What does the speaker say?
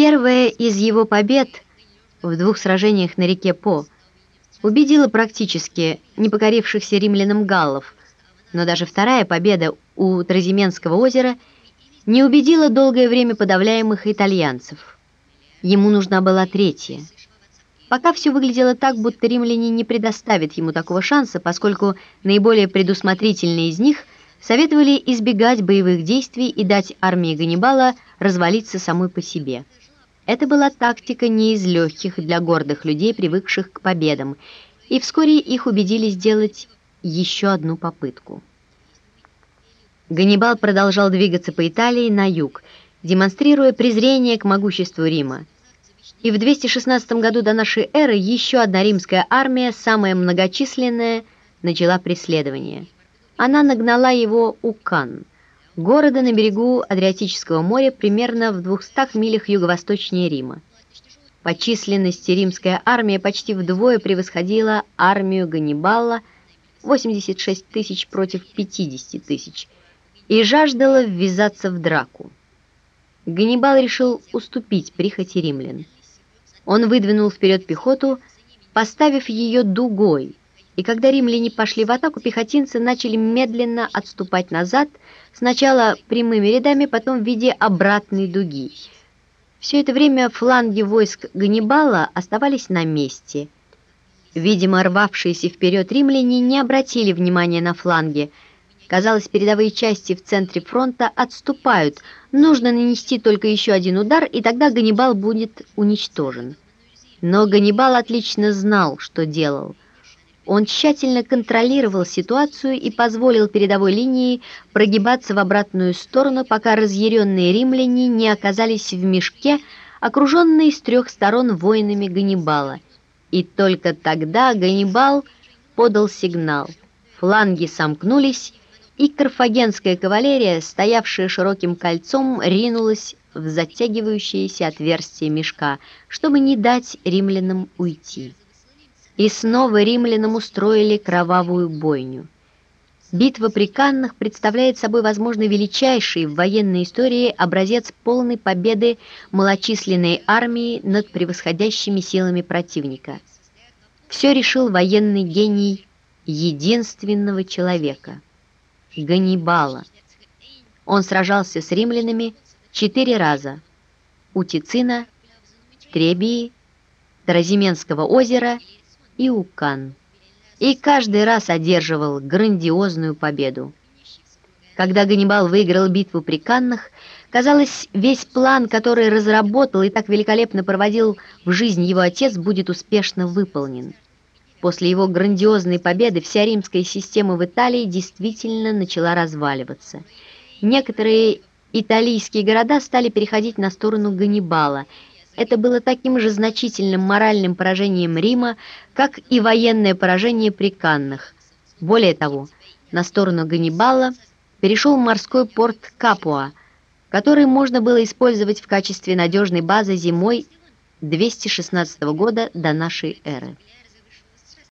Первая из его побед в двух сражениях на реке По убедила практически не покорившихся римлянам галлов, но даже вторая победа у Тразименского озера не убедила долгое время подавляемых итальянцев. Ему нужна была третья. Пока все выглядело так, будто римляне не предоставят ему такого шанса, поскольку наиболее предусмотрительные из них советовали избегать боевых действий и дать армии Ганнибала развалиться самой по себе. Это была тактика не из легких для гордых людей, привыкших к победам, и вскоре их убедили сделать еще одну попытку. Ганнибал продолжал двигаться по Италии на юг, демонстрируя презрение к могуществу Рима. И в 216 году до нашей эры еще одна римская армия, самая многочисленная, начала преследование. Она нагнала его у Кан, города на берегу Адриатического моря, примерно в 200 милях юго-восточнее Рима. По численности римская армия почти вдвое превосходила армию Ганнибала, 86 тысяч против 50 тысяч, и жаждала ввязаться в драку. Ганнибал решил уступить прихоти римлян. Он выдвинул вперед пехоту, поставив ее дугой, и когда римляне пошли в атаку, пехотинцы начали медленно отступать назад, сначала прямыми рядами, потом в виде обратной дуги. Все это время фланги войск Ганнибала оставались на месте. Видимо, рвавшиеся вперед римляне не обратили внимания на фланги – Казалось, передовые части в центре фронта отступают. Нужно нанести только еще один удар, и тогда Ганнибал будет уничтожен. Но Ганнибал отлично знал, что делал. Он тщательно контролировал ситуацию и позволил передовой линии прогибаться в обратную сторону, пока разъяренные римляне не оказались в мешке, окруженные с трех сторон воинами Ганнибала. И только тогда Ганнибал подал сигнал. Фланги сомкнулись, и карфагенская кавалерия, стоявшая широким кольцом, ринулась в затягивающееся отверстие мешка, чтобы не дать римлянам уйти. И снова римлянам устроили кровавую бойню. Битва при Каннах представляет собой, возможно, величайший в военной истории образец полной победы малочисленной армии над превосходящими силами противника. Все решил военный гений единственного человека – Ганнибала. Он сражался с римлянами четыре раза у Тицина, Требии, Таразименского озера и у Кан. И каждый раз одерживал грандиозную победу. Когда Ганнибал выиграл битву при Каннах, казалось, весь план, который разработал и так великолепно проводил в жизнь его отец, будет успешно выполнен. После его грандиозной победы вся римская система в Италии действительно начала разваливаться. Некоторые итальянские города стали переходить на сторону Ганнибала. Это было таким же значительным моральным поражением Рима, как и военное поражение при Каннах. Более того, на сторону Ганнибала перешел морской порт Капуа, который можно было использовать в качестве надежной базы зимой 216 года до нашей эры.